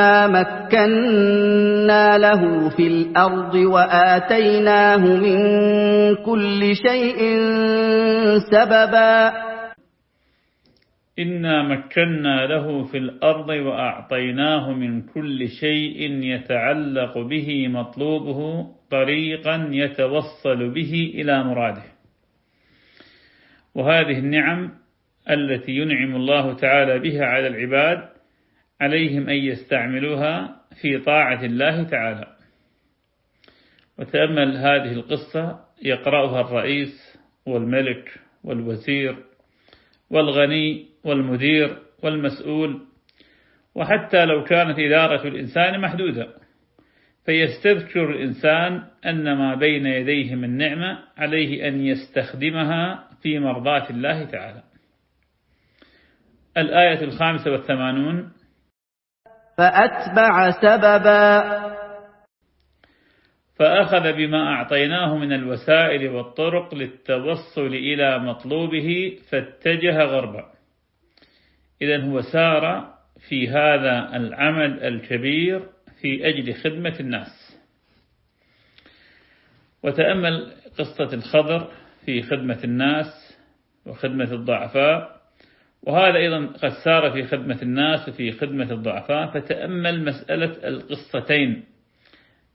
إنا مكنا له في الأرض وآتيناه من كل شيء سببا. إنا مكنا له في الأرض وأعطيناه من كل شيء يتعلق به مطلوبه طريقا يتوصل به إلى مراده. وهذه النعم التي ينعم الله تعالى بها على العباد عليهم أن يستعملوها في طاعة الله تعالى. وتأمل هذه القصة يقرأها الرئيس والملك والوزير والغني والمدير والمسؤول وحتى لو كانت إدارة الإنسان محدودة فيستذكر الإنسان أن ما بين يديه من نعمة عليه أن يستخدمها في مرضاة الله تعالى. الآية الخامسة والثمانون فأتبع سببا. فأخذ بما أعطيناه من الوسائل والطرق للتوصل إلى مطلوبه فاتجه غربا. إذا هو سار في هذا العمل الكبير في أجل خدمة الناس. وتأمل قصة الخضر في خدمة الناس وخدمة الضعفاء. وهذا أيضا قد سار في خدمة الناس وفي خدمة الضعفاء فتأمل مسألة القصتين.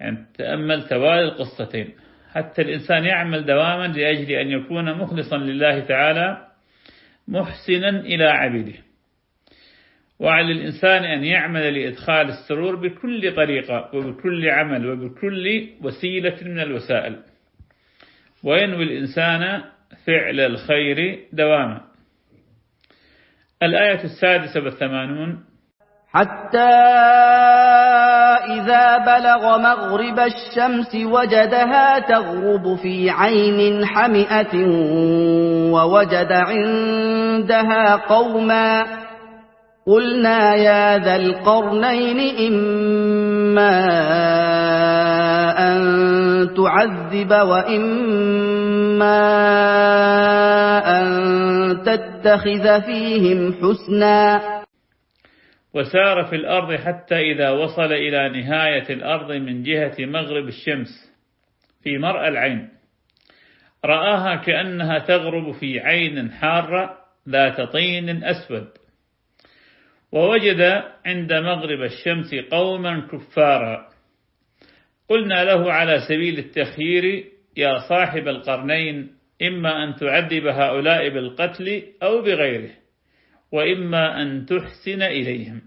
يعني تأمل توالي القصتين. حتى الإنسان يعمل دواما لأجل أن يكون مخلصا لله تعالى محسنا إلى عبده وعلى الإنسان أن يعمل لإدخال السرور بكل طريقة وبكل عمل وبكل وسيلة من الوسائل. وينوي الإنسان فعل الخير دواما. الآية السادسة والثمانون. حتى إذا بلغ مغرب الشمس وجدها تغرب في عين حمئة ووجد عندها قوما. قلنا يا ذا القرنين إما تعذب وإما أن تتخذ فيهم حسنا. وسار في الأرض حتى إذا وصل إلى نهاية الأرض من جهة مغرب الشمس في مرأى العين. رآها كأنها تغرب في عين حارة ذات طين أسود. ووجد عند مغرب الشمس قوما كفارا. قلنا له على سبيل التخيير يا صاحب القرنين إما أن تعذب هؤلاء بالقتل أو بغيره وإما أن تحسن إليهم.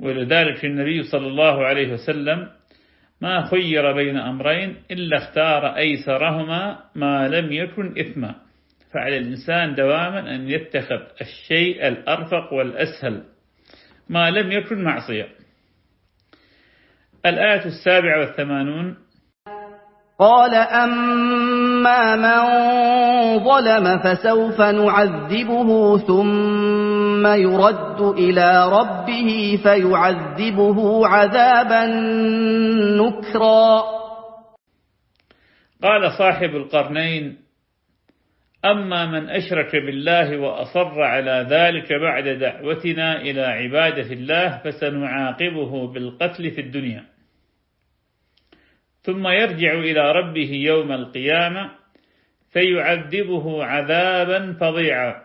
ولذلك النبي صلى الله عليه وسلم ما خير بين أمرين إلا اختار أيسرهما ما لم يكن إثما. فعلى الإنسان دواما أن يتخذ الشيء الأرفق والأسهل ما لم يكن معصية. الآية السابعة والثمانون. قال أما من ظلم فسوف نعذبه ثم يرد إلى ربه فيعذبه عذابا نكرا. قال صاحب القرنين أما من أشرك بالله وأصر على ذلك بعد دعوتنا إلى عبادة الله فسنعاقبه بالقتل في الدنيا. ثم يرجع إلى ربه يوم القيامة فيعذبه عذابا فظيعا.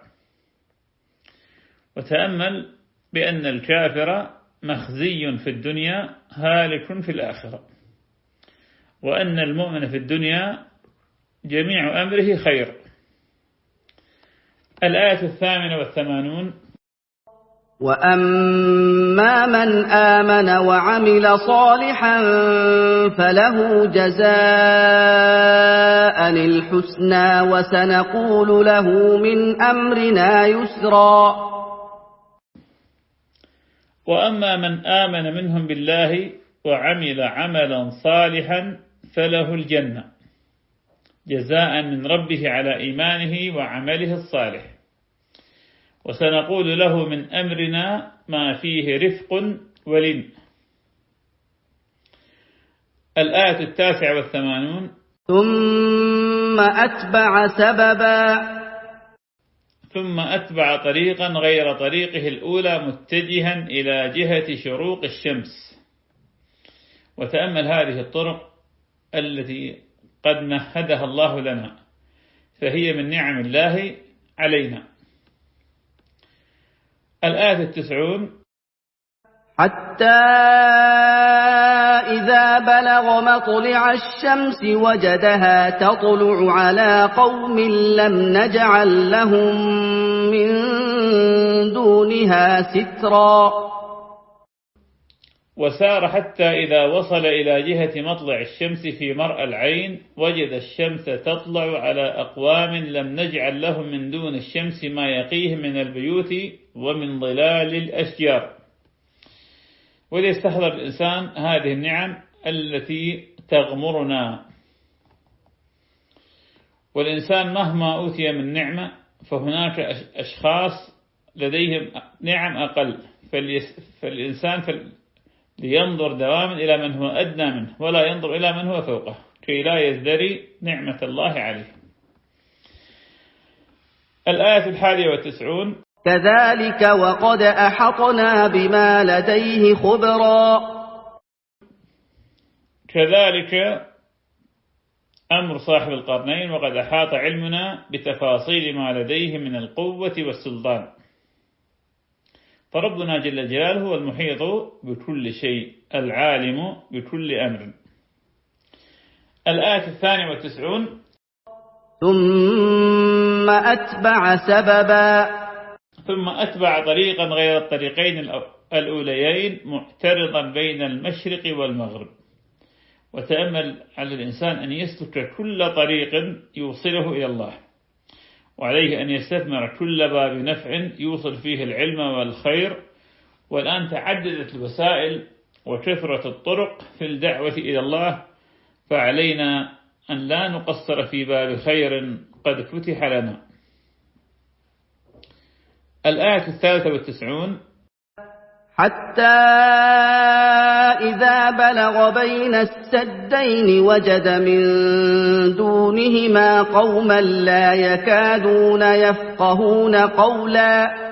وتأمل بأن الكافر مخزي في الدنيا هالك في الآخرة. وأن المؤمن في الدنيا جميع أمره خير. الآية الثامنة والثمانون وأما من آمن وعمل صالحا فله جزاء الحسنى وسنقول له من أمرنا يسرا وأما من آمن منهم بالله وعمل عملا صالحا فله الجنة جزاء من ربه على إيمانه وعمله الصالح وسنقول له من أمرنا ما فيه رفق ولن الآية التاسعة والثمانون. ثم أتبع سببا. ثم أتبع طريقا غير طريقه الأولى متجها إلى جهة شروق الشمس. وتأمل هذه الطرق التي قد مهدها الله لنا فهي من نعم الله علينا. الآية التسعون. حتى إذا بلغ مطلع الشمس وجدها تطلع على قوم لم نجعل لهم من دونها سترا. وسار حتى إذا وصل إلى جهة مطلع الشمس في مرأى العين وجد الشمس تطلع على أقوام لم نجعل لهم من دون الشمس ما يقيهم من البيوت ومن ظلال الأشجار. وليستحضر الإنسان هذه النعم التي تغمرنا. والإنسان مهما أوتي من نعمة فهناك أشخاص لديهم نعم أقل. فالإنسان لينظر دواما إلى من هو أدنى منه ولا ينظر إلى من هو فوقه كي لا يزدري نعمة الله عليه. الآية الحادية والتسعون. كذلك وقد أحطنا بما لديه خبرا. كذلك أمر صاحب القرنين وقد أحاط علمنا بتفاصيل ما لديه من القوة والسلطان. فربنا جل جلاله هو المحيط بكل شيء العالم بكل أمر. الآية الثانية والتسعون. ثم أتبع سببا. ثم أتبع طريقا غير الطريقين الأوليين معترضا بين المشرق والمغرب. وتأمل على الإنسان أن يسلك كل طريق يوصله إلى الله. وعليه أن يستثمر كل باب نفع يوصل فيه العلم والخير. والآن تعددت الوسائل وكثرة الطرق في الدعوة إلى الله فعلينا أن لا نقصر في باب خير قد فتح لنا. الآية الثالثة والتسعون حتى إذا بلغ بين السدين وجد من دونهما قوما لا يكادون يفقهون قولا.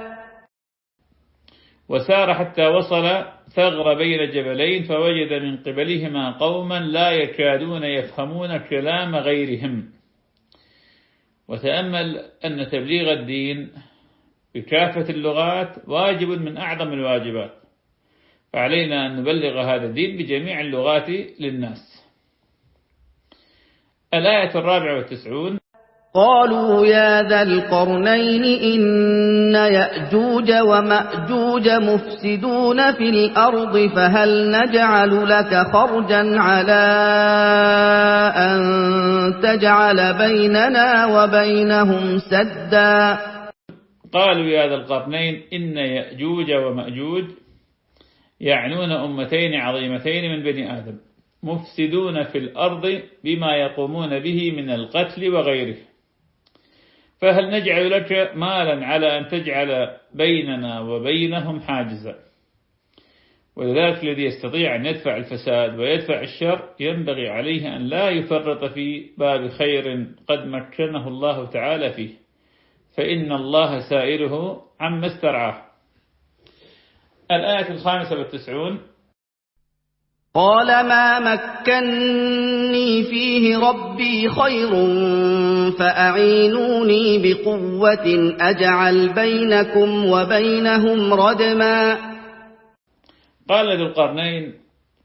وسار حتى وصل ثغر بين جبلين فوجد من قبلهما قوما لا يكادون يفهمون كلام غيرهم. وتأمل أن تبليغ الدين بكافة اللغات واجب من أعظم الواجبات. فعلينا أن نبلغ هذا الدين بجميع اللغات للناس. الآية الرابعة والتسعون. قالوا يا ذا القرنين إن يأجوج ومأجوج مفسدون في الأرض فهل نجعل لك خرجا على أن تجعل بيننا وبينهم سدا؟ قالوا يا ذا القرنين إن يأجوج ومأجوج يعنون أمتين عظيمتين من بني آدم مفسدون في الأرض بما يقومون به من القتل وغيره. فهل نجعل لك مالا على أن تجعل بيننا وبينهم حاجزا؟ ولذلك الذي يستطيع أن يدفع الفساد ويدفع الشر ينبغي عليه أن لا يفرط في باب خير قد مكنه الله تعالى فيه. فإن الله سائله عما استرعاه. الآية الخامسة والتسعون. قال ما مكني فيه ربي خير فأعينوني بقوة أجعل بينكم وبينهم ردما. قال ذو القرنين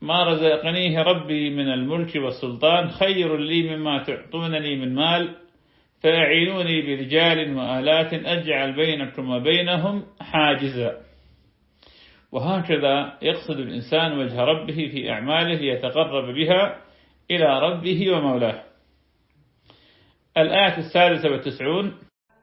ما رزقنيه ربي من الملك والسلطان خير لي مما تعطونني من مال. فأعينوني برجال وآلات أجعل بينكم وبينهم حاجزا. وهكذا يقصد الإنسان وجه ربه في أعماله ليتقرب بها إلى ربه ومولاه. الآية السادسة والتسعون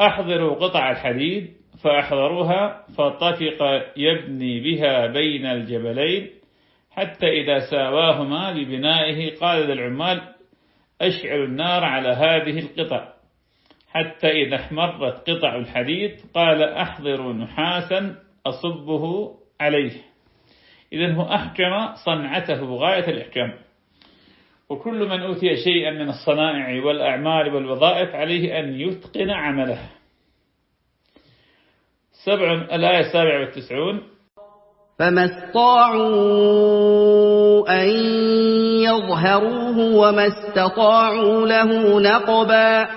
أحضروا قطع الحديد فأحضروها فطفق يبني بها بين الجبلين حتى إذا ساواهما ببنائه قال للعمال أشعل النار على هذه القطع. حتى إذا احمرت قطع الحديد قال أحضروا نحاسا أصبه عليه. إذا هو أحكم صنعته غاية الإحكام. وكل من أوتي شيئا من الصنائع والأعمال والوظائف عليه أن يتقن عمله. سبع الآية السابعة والتسعون. فما استطاعوا أن يظهروه وما استطاعوا له نقبا.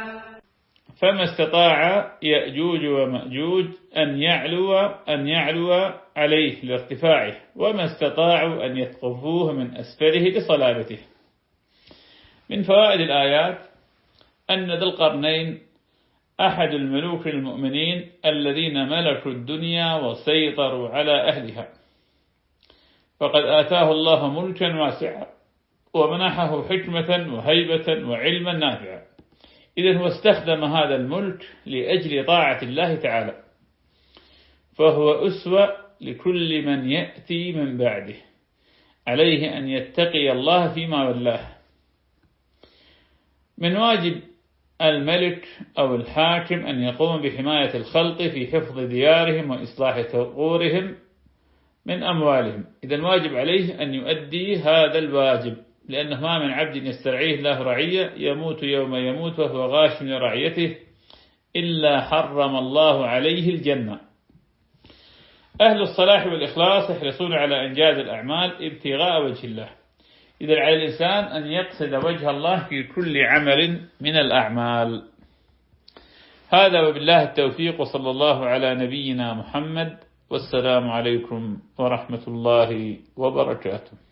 فما استطاع يأجوج ومأجوج أن يعلو أن يعلو عليه لارتفاعه وما استطاعوا أن يثقفوه من أسفله لصلابته. من فوائد الآيات أن ذا القرنين أحد الملوك المؤمنين الذين ملكوا الدنيا وسيطروا على أهلها. فقد آتاه الله ملكا واسعا ومنحه حكمة وهيبة وعلما نافعا. إذا هو استخدم هذا الملك لأجل طاعة الله تعالى. فهو أسوة لكل من يأتي من بعده عليه أن يتقي الله فيما ولاه. من واجب الملك أو الحاكم أن يقوم بحماية الخلق في حفظ ديارهم وإصلاح ثغورهم من أموالهم. إذا الواجب عليه أن يؤدي هذا الواجب لأنه ما من عبد يسترعيه له رعية يموت يوم يموت وهو غاش لرعيته إلا حرم الله عليه الجنة. أهل الصلاح والإخلاص يحرصون على إنجاز الأعمال ابتغاء وجه الله. إذا على الإنسان أن يقصد وجه الله في كل عمل من الأعمال. هذا وبالله التوفيق وصلى الله على نبينا محمد والسلام عليكم ورحمة الله وبركاته.